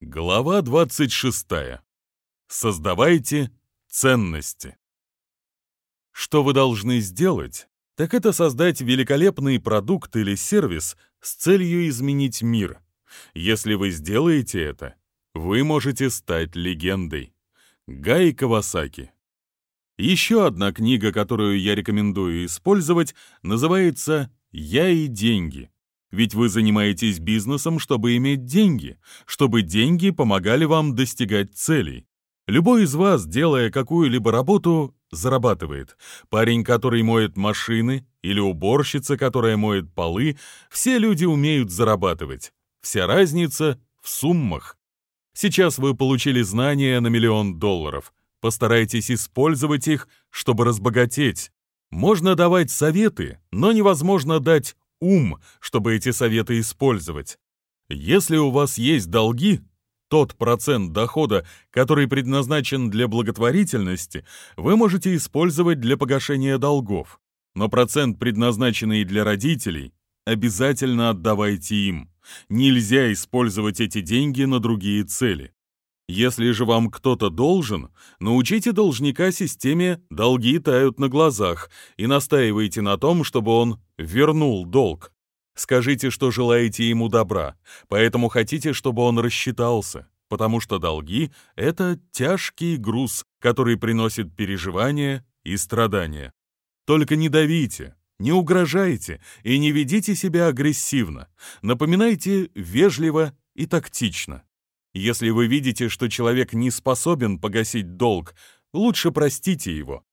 Глава 26. Создавайте ценности. Что вы должны сделать, так это создать великолепный продукт или сервис с целью изменить мир. Если вы сделаете это, вы можете стать легендой. Гай Кавасаки. Еще одна книга, которую я рекомендую использовать, называется «Я и деньги». Ведь вы занимаетесь бизнесом, чтобы иметь деньги, чтобы деньги помогали вам достигать целей. Любой из вас, делая какую-либо работу, зарабатывает. Парень, который моет машины, или уборщица, которая моет полы, все люди умеют зарабатывать. Вся разница в суммах. Сейчас вы получили знания на миллион долларов. Постарайтесь использовать их, чтобы разбогатеть. Можно давать советы, но невозможно дать ум, чтобы эти советы использовать. Если у вас есть долги, тот процент дохода, который предназначен для благотворительности, вы можете использовать для погашения долгов. Но процент, предназначенный для родителей, обязательно отдавайте им. Нельзя использовать эти деньги на другие цели. Если же вам кто-то должен, научите должника системе «долги тают на глазах» и настаивайте на том, чтобы он вернул долг. Скажите, что желаете ему добра, поэтому хотите, чтобы он рассчитался, потому что долги — это тяжкий груз, который приносит переживания и страдания. Только не давите, не угрожайте и не ведите себя агрессивно. Напоминайте вежливо и тактично. Если вы видите, что человек не способен погасить долг, лучше простите его.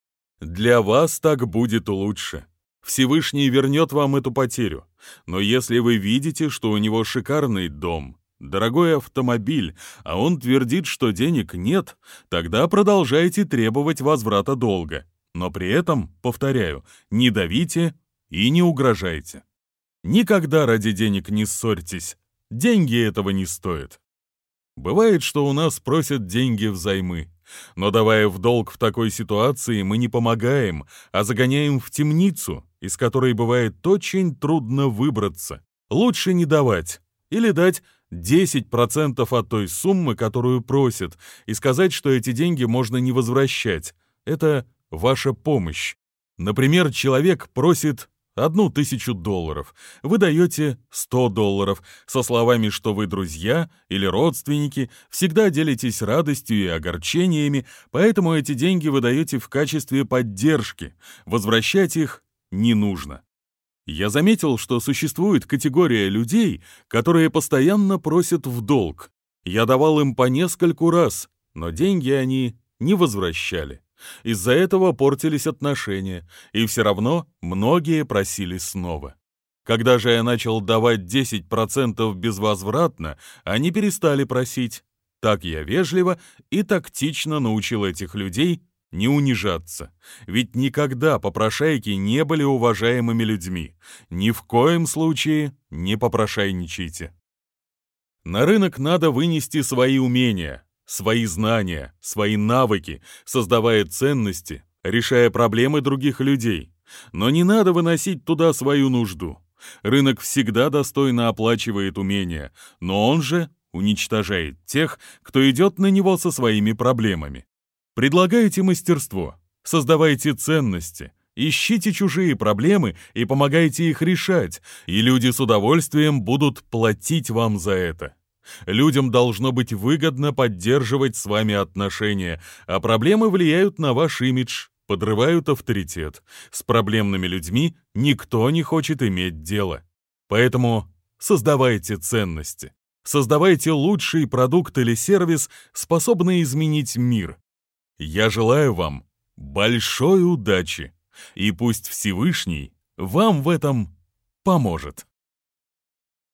Для вас так будет лучше. Всевышний вернет вам эту потерю. Но если вы видите, что у него шикарный дом, дорогой автомобиль, а он твердит, что денег нет, тогда продолжайте требовать возврата долга. Но при этом, повторяю, не давите и не угрожайте. Никогда ради денег не ссорьтесь. Деньги этого не стоят. Бывает, что у нас просят деньги взаймы. Но давая в долг в такой ситуации, мы не помогаем, а загоняем в темницу, из которой бывает очень трудно выбраться. Лучше не давать. Или дать 10% от той суммы, которую просят, и сказать, что эти деньги можно не возвращать. Это ваша помощь. Например, человек просит одну тысячу долларов, вы даете 100 долларов, со словами, что вы друзья или родственники, всегда делитесь радостью и огорчениями, поэтому эти деньги вы даете в качестве поддержки, возвращать их не нужно. Я заметил, что существует категория людей, которые постоянно просят в долг. Я давал им по нескольку раз, но деньги они не возвращали. Из-за этого портились отношения, и все равно многие просили снова. Когда же я начал давать 10% безвозвратно, они перестали просить. Так я вежливо и тактично научил этих людей не унижаться. Ведь никогда попрошайки не были уважаемыми людьми. Ни в коем случае не попрошайничайте. На рынок надо вынести свои умения, свои знания, свои навыки, создавая ценности, решая проблемы других людей. Но не надо выносить туда свою нужду. Рынок всегда достойно оплачивает умения, но он же уничтожает тех, кто идет на него со своими проблемами. Предлагайте мастерство, создавайте ценности, ищите чужие проблемы и помогайте их решать, и люди с удовольствием будут платить вам за это. Людям должно быть выгодно поддерживать с вами отношения, а проблемы влияют на ваш имидж, подрывают авторитет. С проблемными людьми никто не хочет иметь дело. Поэтому создавайте ценности. Создавайте лучший продукт или сервис, способный изменить мир. Я желаю вам большой удачи, и пусть Всевышний вам в этом поможет.